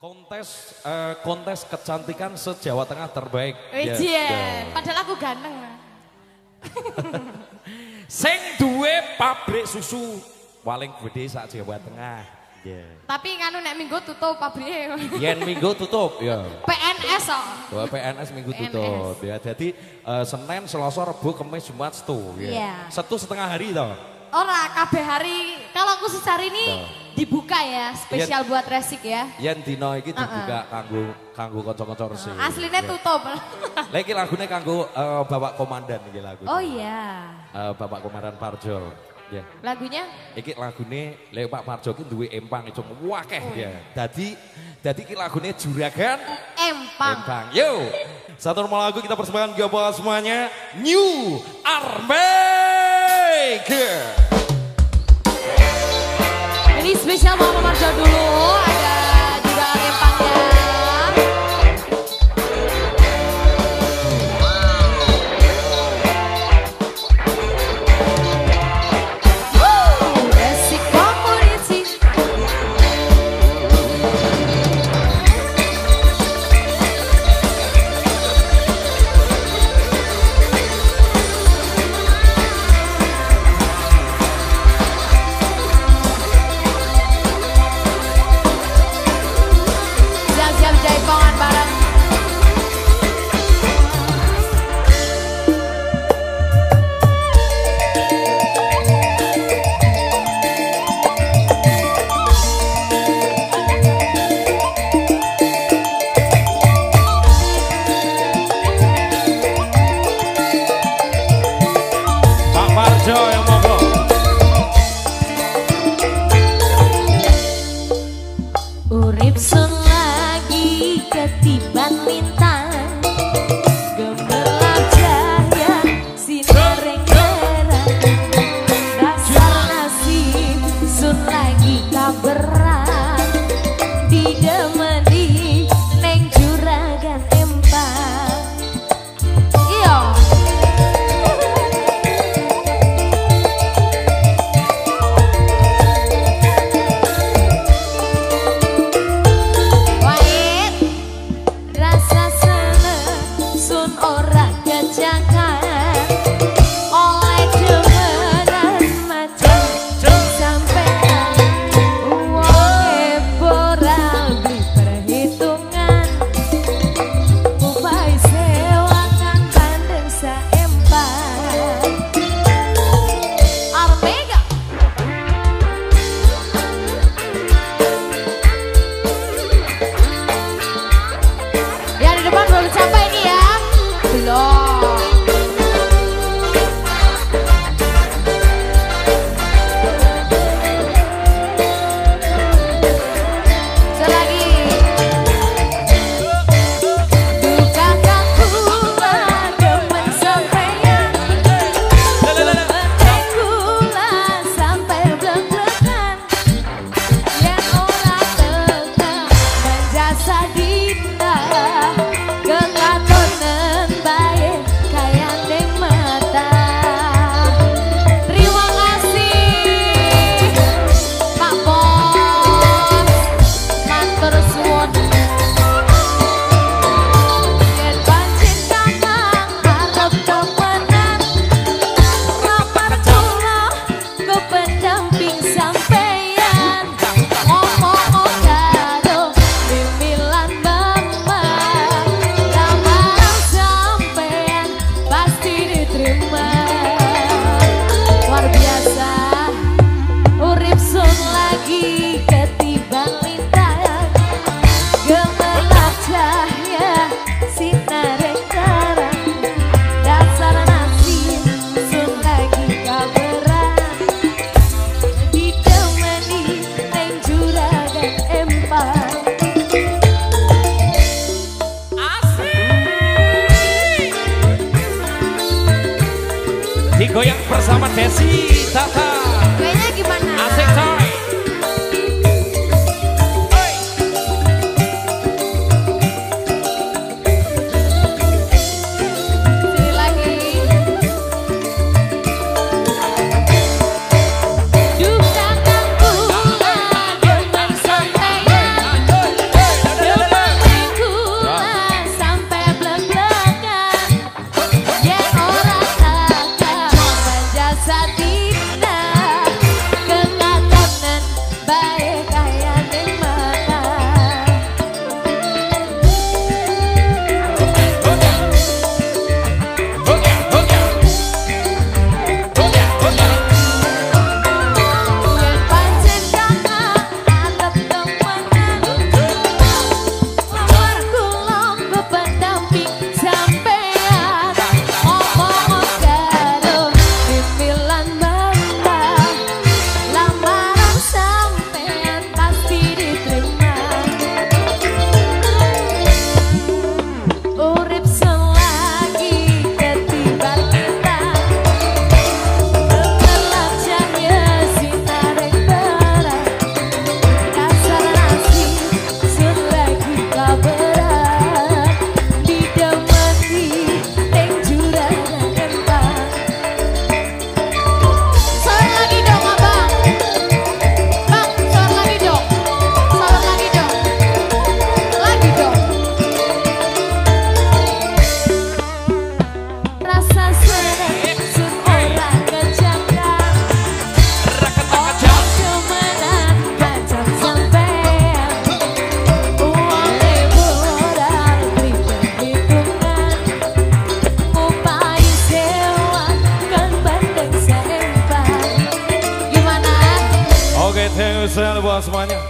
Kontes eh, kontes kecantikan se-Jawa Tengah terbaik. Wih, Yes, Padahal aku ganteng. Sing duwe pabrik susu paling gede sak Jawa Tengah. Yeah. Tapi nganu nek minggu tutup pabriknya. Yen minggu tutup ya. PNS kok. Bahwa PNS minggu PNS. tutup ya. Jadi eh, Senin, Selasa, Rabu, Kamis, Jumat, Setu. Ya. Iya. Setu setengah hari toh. Ora kabeh hari. Kalau aku hari ini. Dibuka ya, spesial buat resik ya. Yen dino iki dibuka kanggo kanggo kanca-kanca resik. Aslinya Ya. tutup. Lah iki lagune kanggo eh, Bapak Komandan iki lagu. Oh iya. Eh, Bapak Komandan Parjo. Ya. Lagunya Iki lagune lek Pak Parjo ki duwe empang itu wakeh ya. Dadi dadi iki lagune juragan empang. empang. Yo. Satu nomor lagu kita persembahkan ke bawah semuanya. New. Ini spesial Mama Marjo dulu. Ada ora gajah sama Desi tá spesial buat semuanya.